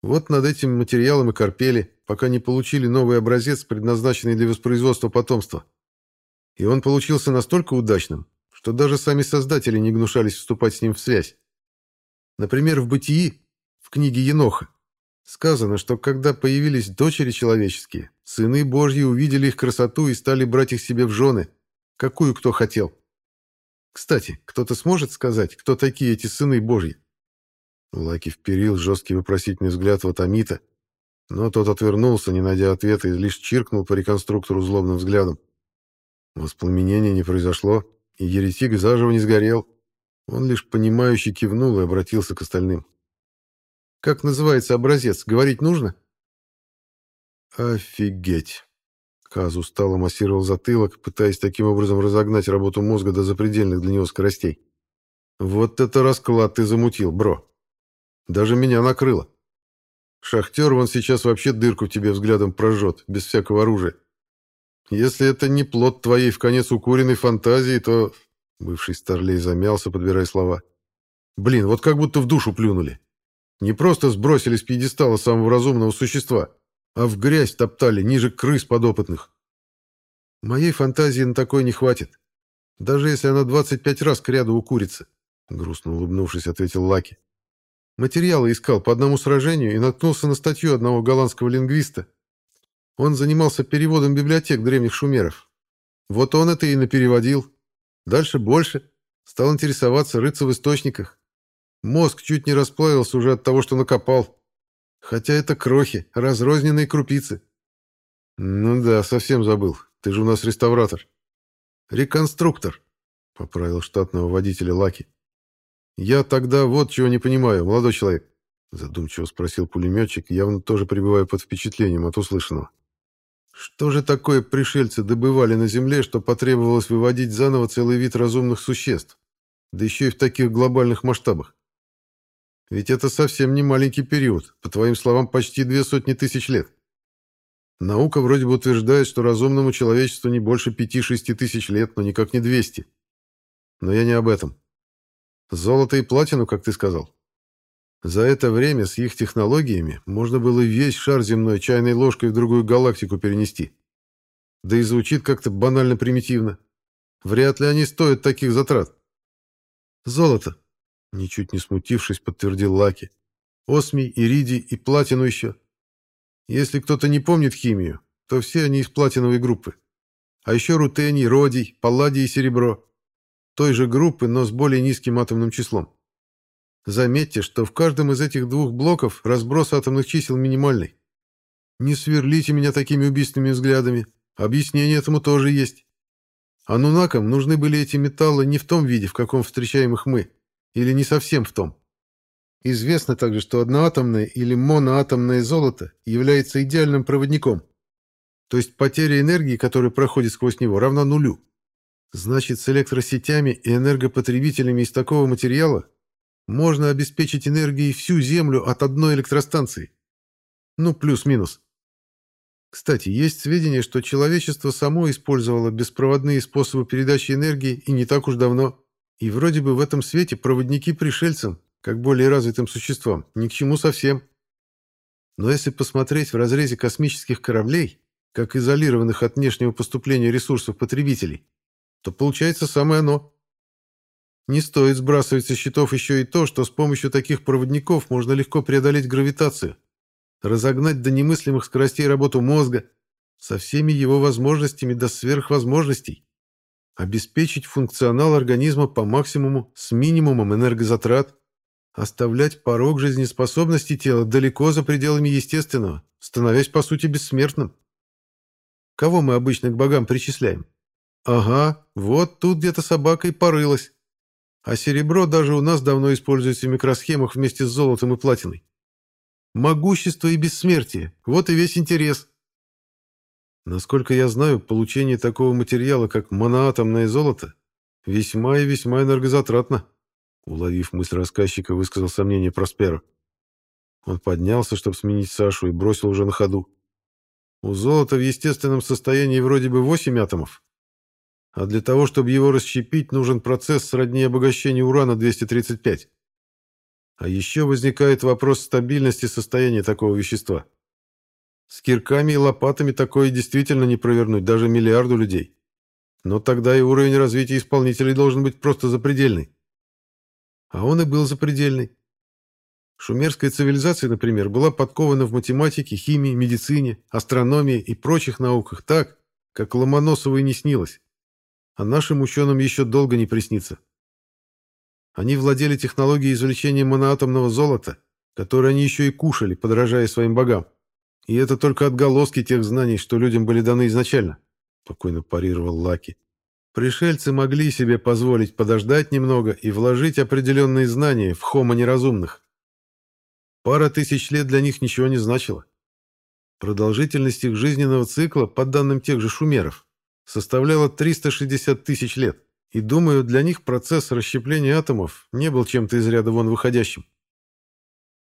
Вот над этим материалом и корпели, пока не получили новый образец, предназначенный для воспроизводства потомства. И он получился настолько удачным, что даже сами создатели не гнушались вступать с ним в связь. Например, в «Бытии», в книге Еноха, сказано, что когда появились дочери человеческие, сыны Божьи увидели их красоту и стали брать их себе в жены, какую кто хотел. Кстати, кто-то сможет сказать, кто такие эти сыны Божьи? Лаки вперил жесткий вопросительный взгляд в Атомита, но тот отвернулся, не найдя ответа, и лишь чиркнул по реконструктору злобным взглядом. Воспламенения не произошло, и еретик заживо не сгорел. Он лишь понимающе кивнул и обратился к остальным. «Как называется образец? Говорить нужно?» «Офигеть!» Каз устало массировал затылок, пытаясь таким образом разогнать работу мозга до запредельных для него скоростей. «Вот это расклад ты замутил, бро! Даже меня накрыло. Шахтер вон сейчас вообще дырку тебе взглядом прожжет, без всякого оружия. Если это не плод твоей в конец укуренной фантазии, то...» Бывший старлей замялся, подбирая слова. «Блин, вот как будто в душу плюнули. Не просто сбросили с пьедестала самого разумного существа, а в грязь топтали ниже крыс подопытных. Моей фантазии на такое не хватит. Даже если она 25 раз к ряду укурится», — грустно улыбнувшись, ответил Лаки. Материалы искал по одному сражению и наткнулся на статью одного голландского лингвиста. Он занимался переводом библиотек древних шумеров. Вот он это и напереводил. Дальше больше. Стал интересоваться, рыться в источниках. Мозг чуть не расплавился уже от того, что накопал. Хотя это крохи, разрозненные крупицы. Ну да, совсем забыл. Ты же у нас реставратор. Реконструктор, поправил штатного водителя Лаки. «Я тогда вот чего не понимаю, молодой человек», — задумчиво спросил пулеметчик, явно тоже пребывая под впечатлением от услышанного. «Что же такое пришельцы добывали на Земле, что потребовалось выводить заново целый вид разумных существ? Да еще и в таких глобальных масштабах. Ведь это совсем не маленький период, по твоим словам, почти две сотни тысяч лет. Наука вроде бы утверждает, что разумному человечеству не больше пяти-шести тысяч лет, но никак не двести. Но я не об этом. Золото и платину, как ты сказал. За это время с их технологиями можно было весь шар земной чайной ложкой в другую галактику перенести. Да и звучит как-то банально примитивно. Вряд ли они стоят таких затрат. Золото, ничуть не смутившись, подтвердил Лаки. Осмий, иридий и платину еще. Если кто-то не помнит химию, то все они из платиновой группы. А еще рутений, родий, палладий и серебро той же группы, но с более низким атомным числом. Заметьте, что в каждом из этих двух блоков разброс атомных чисел минимальный. Не сверлите меня такими убийственными взглядами. Объяснение этому тоже есть. Анунакам нужны были эти металлы не в том виде, в каком встречаем их мы, или не совсем в том. Известно также, что одноатомное или моноатомное золото является идеальным проводником. То есть потеря энергии, которая проходит сквозь него, равна нулю. Значит, с электросетями и энергопотребителями из такого материала можно обеспечить энергией всю Землю от одной электростанции. Ну, плюс-минус. Кстати, есть сведения, что человечество само использовало беспроводные способы передачи энергии и не так уж давно. И вроде бы в этом свете проводники пришельцам, как более развитым существам, ни к чему совсем. Но если посмотреть в разрезе космических кораблей, как изолированных от внешнего поступления ресурсов потребителей, то получается самое оно. Не стоит сбрасывать со счетов еще и то, что с помощью таких проводников можно легко преодолеть гравитацию, разогнать до немыслимых скоростей работу мозга со всеми его возможностями до сверхвозможностей, обеспечить функционал организма по максимуму с минимумом энергозатрат, оставлять порог жизнеспособности тела далеко за пределами естественного, становясь по сути бессмертным. Кого мы обычно к богам причисляем? Ага, вот тут где-то собака и порылась. А серебро даже у нас давно используется в микросхемах вместе с золотом и платиной. Могущество и бессмертие – вот и весь интерес. Насколько я знаю, получение такого материала, как моноатомное золото, весьма и весьма энергозатратно. Уловив мысль рассказчика, высказал сомнение Просперо. Он поднялся, чтобы сменить Сашу, и бросил уже на ходу. У золота в естественном состоянии вроде бы 8 атомов, а для того, чтобы его расщепить, нужен процесс сродни обогащения урана-235. А еще возникает вопрос стабильности состояния такого вещества. С кирками и лопатами такое действительно не провернуть даже миллиарду людей. Но тогда и уровень развития исполнителей должен быть просто запредельный. А он и был запредельный. Шумерская цивилизация, например, была подкована в математике, химии, медицине, астрономии и прочих науках так, как Ломоносову и не снилось а нашим ученым еще долго не приснится. Они владели технологией извлечения моноатомного золота, которое они еще и кушали, подражая своим богам. И это только отголоски тех знаний, что людям были даны изначально, спокойно парировал Лаки. Пришельцы могли себе позволить подождать немного и вложить определенные знания в хомо неразумных. Пара тысяч лет для них ничего не значила. Продолжительность их жизненного цикла, по данным тех же шумеров, составляла 360 тысяч лет, и, думаю, для них процесс расщепления атомов не был чем-то из ряда вон выходящим.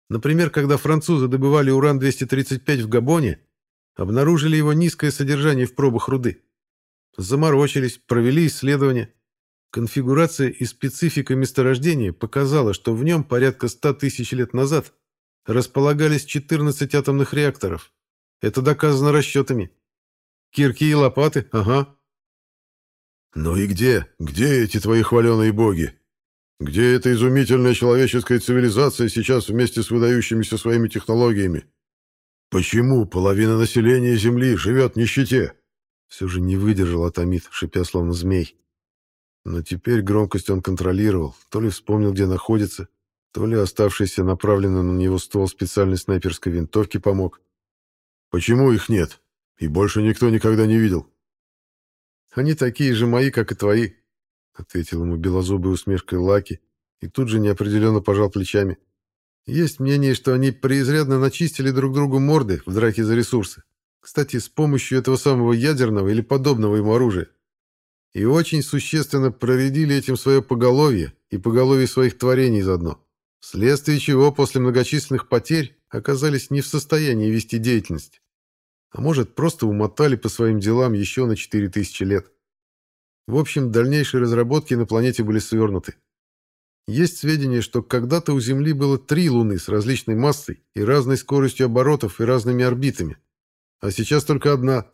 Например, когда французы добывали уран-235 в Габоне, обнаружили его низкое содержание в пробах руды. Заморочились, провели исследования. Конфигурация и специфика месторождения показала, что в нем порядка 100 тысяч лет назад располагались 14 атомных реакторов. Это доказано расчетами. Кирки и лопаты, ага. Ну и где? Где эти твои хваленые боги? Где эта изумительная человеческая цивилизация сейчас вместе с выдающимися своими технологиями? Почему половина населения Земли живет в нищете? Все же не выдержал Атомит, шипя словно змей. Но теперь громкость он контролировал, то ли вспомнил, где находится, то ли оставшийся направленный на него ствол специальной снайперской винтовки помог. Почему их нет? И больше никто никогда не видел. Они такие же мои, как и твои, ответил ему белозубой усмешкой Лаки и тут же неопределенно пожал плечами. Есть мнение, что они преизрядно начистили друг другу морды в драке за ресурсы. Кстати, с помощью этого самого ядерного или подобного ему оружия. И очень существенно проредили этим свое поголовье и поголовье своих творений заодно. Вследствие чего после многочисленных потерь оказались не в состоянии вести деятельность а может, просто умотали по своим делам еще на 4000 лет. В общем, дальнейшие разработки на планете были свернуты. Есть сведения, что когда-то у Земли было три Луны с различной массой и разной скоростью оборотов и разными орбитами, а сейчас только одна.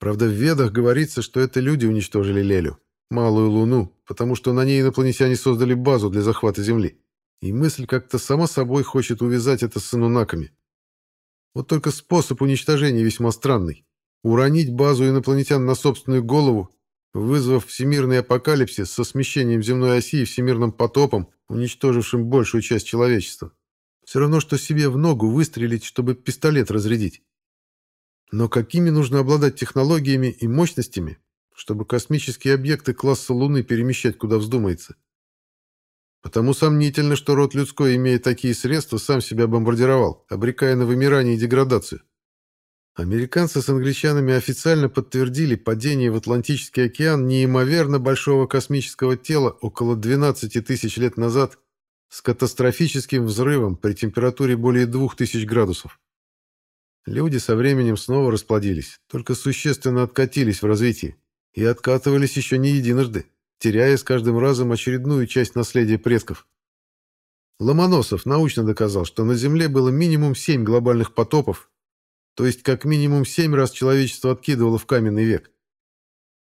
Правда, в Ведах говорится, что это люди уничтожили Лелю, малую Луну, потому что на ней инопланетяне создали базу для захвата Земли. И мысль как-то сама собой хочет увязать это с инунаками. Вот только способ уничтожения весьма странный. Уронить базу инопланетян на собственную голову, вызвав всемирный апокалипсис со смещением земной оси и всемирным потопом, уничтожившим большую часть человечества. Все равно, что себе в ногу выстрелить, чтобы пистолет разрядить. Но какими нужно обладать технологиями и мощностями, чтобы космические объекты класса Луны перемещать куда вздумается? Потому сомнительно, что род людской, имея такие средства, сам себя бомбардировал, обрекая на вымирание и деградацию. Американцы с англичанами официально подтвердили падение в Атлантический океан неимоверно большого космического тела около 12 тысяч лет назад с катастрофическим взрывом при температуре более 2000 градусов. Люди со временем снова расплодились, только существенно откатились в развитии и откатывались еще не единожды теряя с каждым разом очередную часть наследия предков. Ломоносов научно доказал, что на Земле было минимум семь глобальных потопов, то есть как минимум семь раз человечество откидывало в каменный век.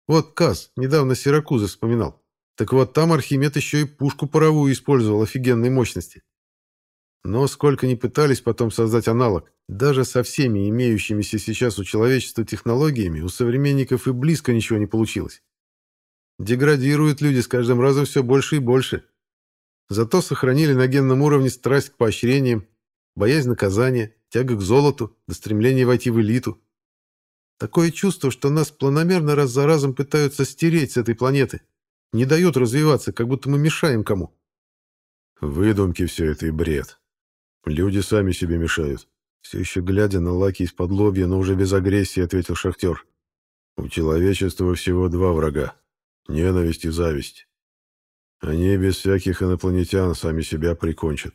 Вот Каз недавно Сиракузы вспоминал. Так вот там Архимед еще и пушку паровую использовал офигенной мощности. Но сколько ни пытались потом создать аналог, даже со всеми имеющимися сейчас у человечества технологиями у современников и близко ничего не получилось. Деградируют люди с каждым разом все больше и больше. Зато сохранили на генном уровне страсть к поощрениям, боязнь наказания, тяга к золоту, до стремления войти в элиту. Такое чувство, что нас планомерно раз за разом пытаются стереть с этой планеты. Не дают развиваться, как будто мы мешаем кому. Выдумки все это и бред. Люди сами себе мешают. Все еще глядя на Лаки из-под лобья, но уже без агрессии, ответил шахтер. У человечества всего два врага — ненависть и зависть. Они без всяких инопланетян сами себя прикончат.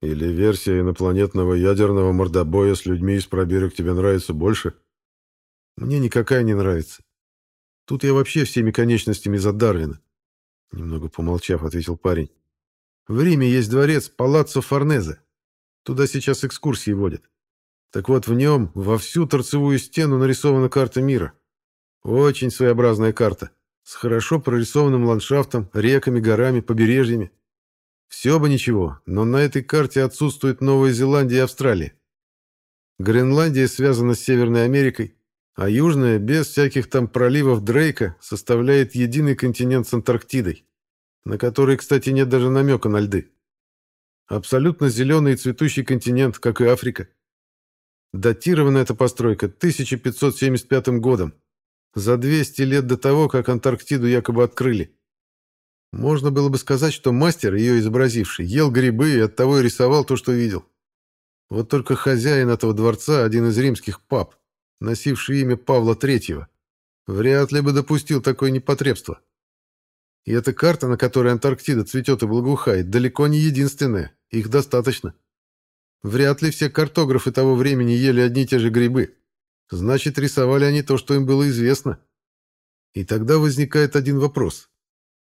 Или версия инопланетного ядерного мордобоя с людьми из пробирок тебе нравится больше? Мне никакая не нравится. Тут я вообще всеми конечностями за Дарвина. Немного помолчав, ответил парень. В Риме есть дворец Палаццо Форнезе. Туда сейчас экскурсии водят. Так вот, в нем во всю торцевую стену нарисована карта мира. Очень своеобразная карта, с хорошо прорисованным ландшафтом, реками, горами, побережьями. Все бы ничего, но на этой карте отсутствует Новая Зеландия и Австралия. Гренландия связана с Северной Америкой, а Южная, без всяких там проливов Дрейка, составляет единый континент с Антарктидой, на который, кстати, нет даже намека на льды. Абсолютно зеленый и цветущий континент, как и Африка. Датирована эта постройка 1575 годом, за 200 лет до того, как Антарктиду якобы открыли. Можно было бы сказать, что мастер, ее изобразивший, ел грибы и оттого и рисовал то, что видел. Вот только хозяин этого дворца, один из римских пап, носивший имя Павла III, вряд ли бы допустил такое непотребство. И эта карта, на которой Антарктида цветет и благоухает, далеко не единственная, их достаточно. Вряд ли все картографы того времени ели одни и те же грибы. Значит, рисовали они то, что им было известно. И тогда возникает один вопрос.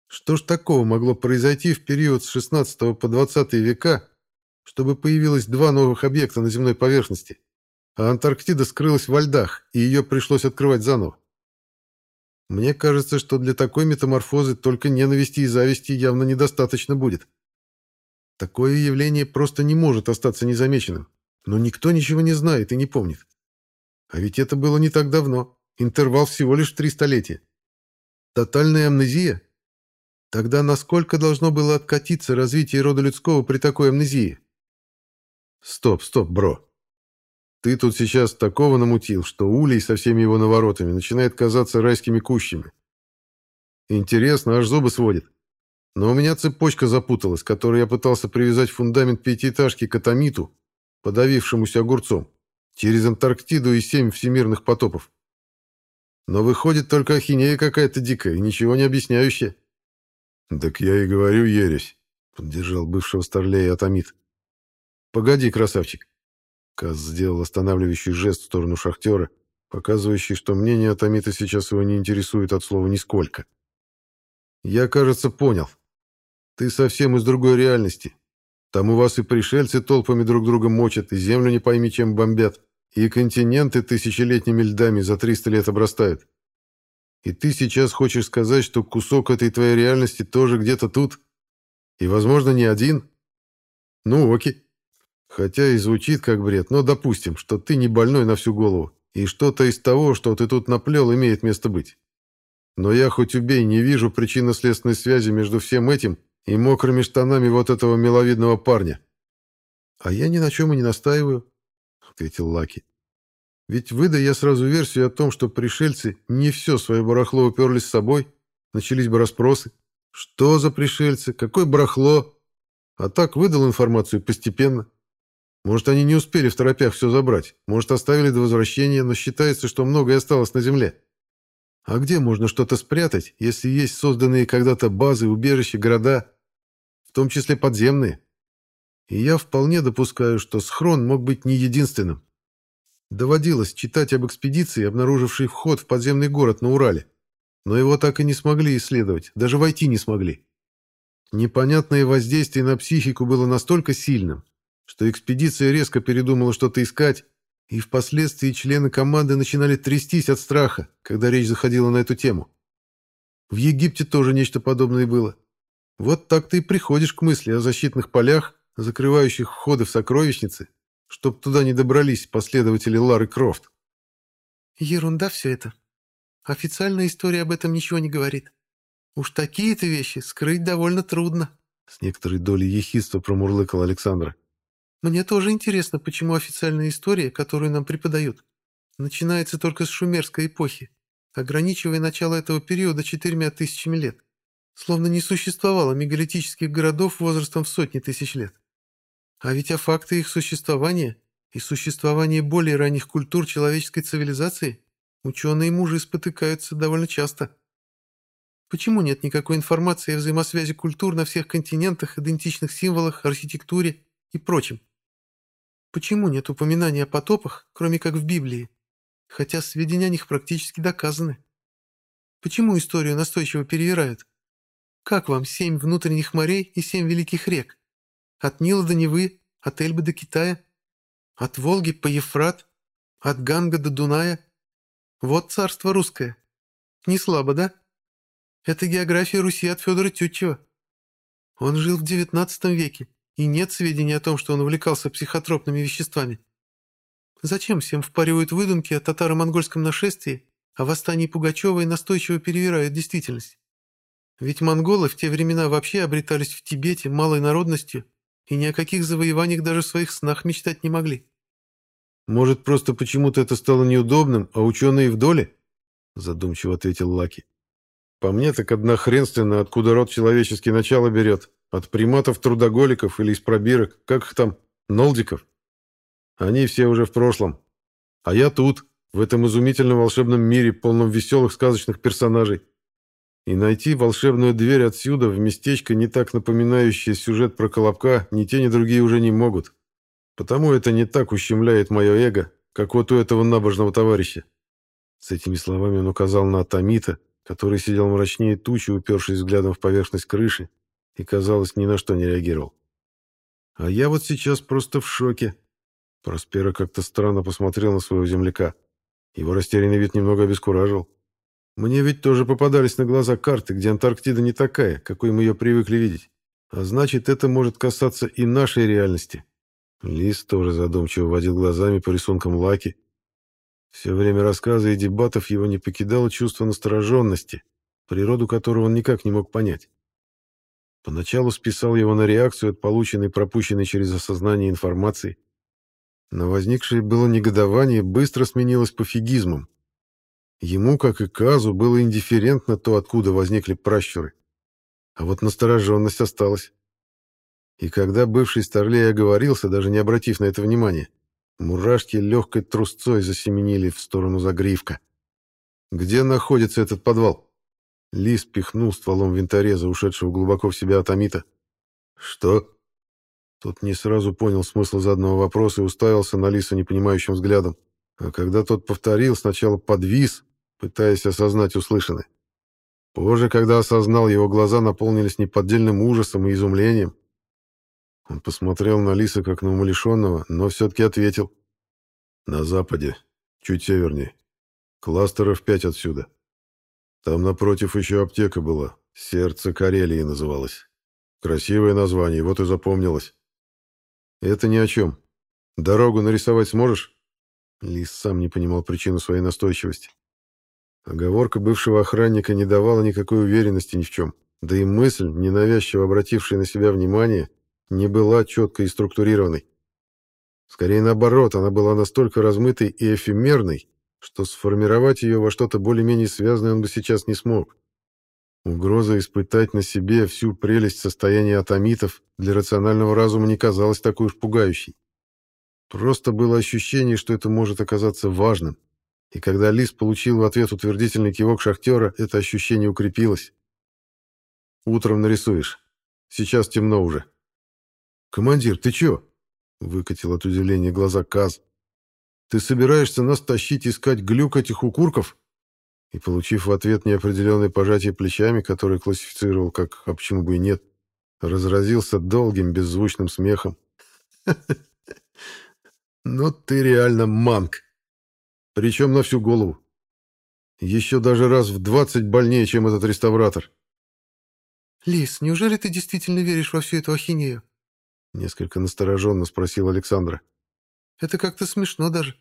Что ж такого могло произойти в период с 16 по 20 века, чтобы появилось два новых объекта на земной поверхности, а Антарктида скрылась во льдах, и ее пришлось открывать заново? Мне кажется, что для такой метаморфозы только ненависти и зависти явно недостаточно будет. Такое явление просто не может остаться незамеченным, но никто ничего не знает и не помнит. А ведь это было не так давно, интервал всего лишь три столетия. Тотальная амнезия Тогда насколько должно было откатиться развитие рода людского при такой амнезии? Стоп, стоп, бро. Ты тут сейчас такого намутил, что улей со всеми его наворотами начинает казаться райскими кущами. Интересно, аж зубы сводит. Но у меня цепочка запуталась, которой я пытался привязать фундамент пятиэтажки к атомиту, подавившемуся огурцом, через Антарктиду и семь всемирных потопов. Но выходит только ахинея какая-то дикая, ничего не объясняющая. «Так я и говорю, ересь», — поддержал бывшего старлея Атомит. «Погоди, красавчик». Каз сделал останавливающий жест в сторону шахтера, показывающий, что мнение Атомита сейчас его не интересует от слова «нисколько». «Я, кажется, понял. Ты совсем из другой реальности. Там у вас и пришельцы толпами друг друга мочат, и землю не пойми чем бомбят, и континенты тысячелетними льдами за 300 лет обрастают. И ты сейчас хочешь сказать, что кусок этой твоей реальности тоже где-то тут? И, возможно, не один? Ну, окей. Хотя и звучит как бред, но допустим, что ты не больной на всю голову, и что-то из того, что ты тут наплел, имеет место быть. Но я хоть убей, не вижу причинно-следственной связи между всем этим и мокрыми штанами вот этого миловидного парня. — А я ни на чем и не настаиваю, — ответил Лаки. Ведь выдай я сразу версию о том, что пришельцы не все свое барахло уперли с собой, начались бы расспросы. Что за пришельцы? Какое барахло? А так выдал информацию постепенно. Может, они не успели в торопях все забрать. Может, оставили до возвращения, но считается, что многое осталось на земле. А где можно что-то спрятать, если есть созданные когда-то базы, убежища, города, в том числе подземные? И я вполне допускаю, что схрон мог быть не единственным. Доводилось читать об экспедиции, обнаружившей вход в подземный город на Урале. Но его так и не смогли исследовать, даже войти не смогли. Непонятное воздействие на психику было настолько сильным, что экспедиция резко передумала что-то искать, и впоследствии члены команды начинали трястись от страха, когда речь заходила на эту тему. В Египте тоже нечто подобное было. Вот так ты и приходишь к мысли о защитных полях, закрывающих входы в сокровищницы, чтоб туда не добрались последователи Лары Крофт. Ерунда все это. Официальная история об этом ничего не говорит. Уж такие-то вещи скрыть довольно трудно. С некоторой долей ехидства промурлыкал Александра. Мне тоже интересно, почему официальная история, которую нам преподают, начинается только с шумерской эпохи, ограничивая начало этого периода четырьмя тысячами лет, словно не существовало мегалитических городов возрастом в сотни тысяч лет. А ведь о факты их существования и существования более ранних культур человеческой цивилизации ученые мужи спотыкаются довольно часто. Почему нет никакой информации о взаимосвязи культур на всех континентах, идентичных символах, архитектуре и прочем? Почему нет упоминания о потопах, кроме как в Библии, хотя сведения о них практически доказаны? Почему историю настойчиво перевирают? Как вам семь внутренних морей и семь великих рек? От Нила до Невы, от Эльбы до Китая, от Волги по Ефрат, от Ганга до Дуная. Вот царство русское. Не слабо, да? Это география Руси от Федора Тютчева. Он жил в девятнадцатом веке, и нет сведений о том, что он увлекался психотропными веществами. Зачем всем впаривают выдумки о татаро-монгольском нашествии, о восстании Пугачева и настойчиво перевирают действительность? Ведь монголы в те времена вообще обретались в Тибете малой народностью и ни о каких завоеваниях даже в своих снах мечтать не могли. «Может, просто почему-то это стало неудобным, а ученые в доле?» задумчиво ответил Лаки. «По мне так однохренственно, откуда род человеческий начало берет. От приматов-трудоголиков или из пробирок, как их там, нолдиков. Они все уже в прошлом. А я тут, в этом изумительном волшебном мире, полном веселых сказочных персонажей. И найти волшебную дверь отсюда в местечко, не так напоминающее сюжет про Колобка, ни те, ни другие уже не могут. Потому это не так ущемляет мое эго, как вот у этого набожного товарища. С этими словами он указал на Атомита, который сидел мрачнее тучи, упершись взглядом в поверхность крыши, и, казалось, ни на что не реагировал. А я вот сейчас просто в шоке. Проспера как-то странно посмотрел на своего земляка. Его растерянный вид немного обескуражил. Мне ведь тоже попадались на глаза карты, где Антарктида не такая, какой мы ее привыкли видеть. А значит, это может касаться и нашей реальности. Лис тоже задумчиво водил глазами по рисункам Лаки. Все время рассказа и дебатов его не покидало чувство настороженности, природу которого он никак не мог понять. Поначалу списал его на реакцию от полученной пропущенной через осознание информации. Но возникшее было негодование быстро сменилось пофигизмом. Ему, как и Казу, было индифферентно то, откуда возникли пращуры. А вот настороженность осталась. И когда бывший старлей оговорился, даже не обратив на это внимания, мурашки легкой трусцой засеменили в сторону загривка. «Где находится этот подвал?» Лис пихнул стволом винтореза, ушедшего глубоко в себя атомита. «Что?» Тот не сразу понял смысл заданного вопроса и уставился на Лиса непонимающим взглядом. А когда тот повторил, сначала подвис, пытаясь осознать услышанное. Позже, когда осознал, его глаза наполнились неподдельным ужасом и изумлением. Он посмотрел на Лиса как на умалишенного, но все-таки ответил. «На западе, чуть севернее. Кластеров пять отсюда. Там напротив еще аптека была, сердце Карелии называлось. Красивое название, вот и запомнилось. Это ни о чем. Дорогу нарисовать сможешь?» Лис сам не понимал причину своей настойчивости. Оговорка бывшего охранника не давала никакой уверенности ни в чем. Да и мысль, ненавязчиво обратившая на себя внимание, не была четкой и структурированной. Скорее наоборот, она была настолько размытой и эфемерной, что сформировать ее во что-то более-менее связанное он бы сейчас не смог. Угроза испытать на себе всю прелесть состояния атомитов для рационального разума не казалась такой уж пугающей. Просто было ощущение, что это может оказаться важным. И когда Лис получил в ответ утвердительный кивок шахтера, это ощущение укрепилось. «Утром нарисуешь. Сейчас темно уже». «Командир, ты чё?» — выкатил от удивления глаза Каз. «Ты собираешься нас тащить искать глюк этих укурков?» И, получив в ответ неопределенное пожатие плечами, которое классифицировал как «а почему бы и нет», разразился долгим беззвучным смехом. [LAUGHS] Ну ты реально манк. Причем на всю голову. Еще даже раз в двадцать больнее, чем этот реставратор. «Лис, неужели ты действительно веришь во всю эту ахинею?» Несколько настороженно спросил Александра. «Это как-то смешно даже».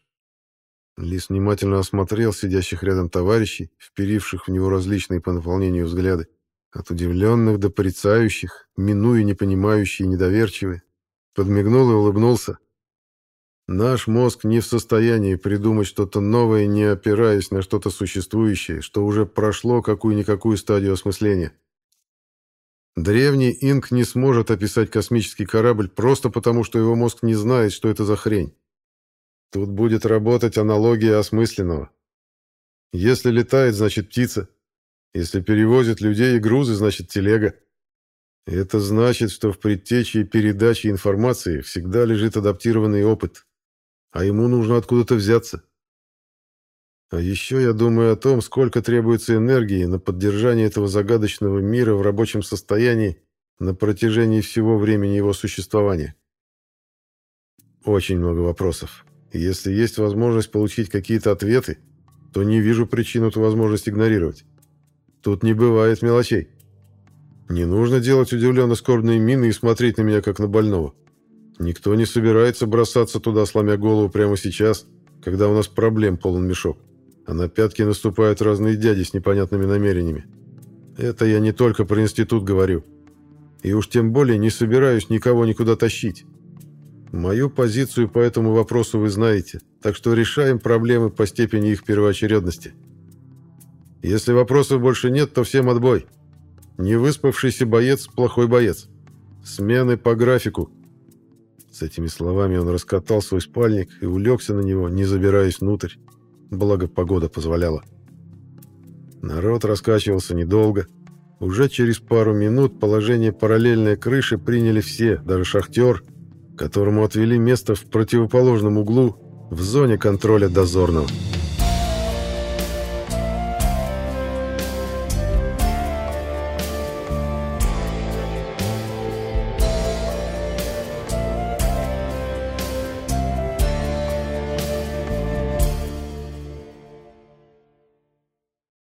Лис внимательно осмотрел сидящих рядом товарищей, вперивших в него различные по наполнению взгляды. От удивленных до порицающих, минуя непонимающие и недоверчивые. Подмигнул и улыбнулся. Наш мозг не в состоянии придумать что-то новое, не опираясь на что-то существующее, что уже прошло какую-никакую стадию осмысления. Древний инк не сможет описать космический корабль просто потому, что его мозг не знает, что это за хрень. Тут будет работать аналогия осмысленного. Если летает, значит птица. Если перевозит людей и грузы, значит телега. Это значит, что в предтече и передаче информации всегда лежит адаптированный опыт, а ему нужно откуда-то взяться. А еще я думаю о том, сколько требуется энергии на поддержание этого загадочного мира в рабочем состоянии на протяжении всего времени его существования. Очень много вопросов. Если есть возможность получить какие-то ответы, то не вижу причин эту возможность игнорировать. Тут не бывает мелочей. Не нужно делать удивленно скорбные мины и смотреть на меня, как на больного. Никто не собирается бросаться туда, сломя голову прямо сейчас, когда у нас проблем полон мешок, а на пятки наступают разные дяди с непонятными намерениями. Это я не только про институт говорю. И уж тем более не собираюсь никого никуда тащить. Мою позицию по этому вопросу вы знаете, так что решаем проблемы по степени их первоочередности. Если вопросов больше нет, то всем отбой. Невыспавшийся боец – плохой боец. Смены по графику. С этими словами он раскатал свой спальник и улегся на него, не забираясь внутрь. Благо погода позволяла. Народ раскачивался недолго. Уже через пару минут положение параллельной крыши приняли все, даже шахтер, которому отвели место в противоположном углу в зоне контроля дозорного.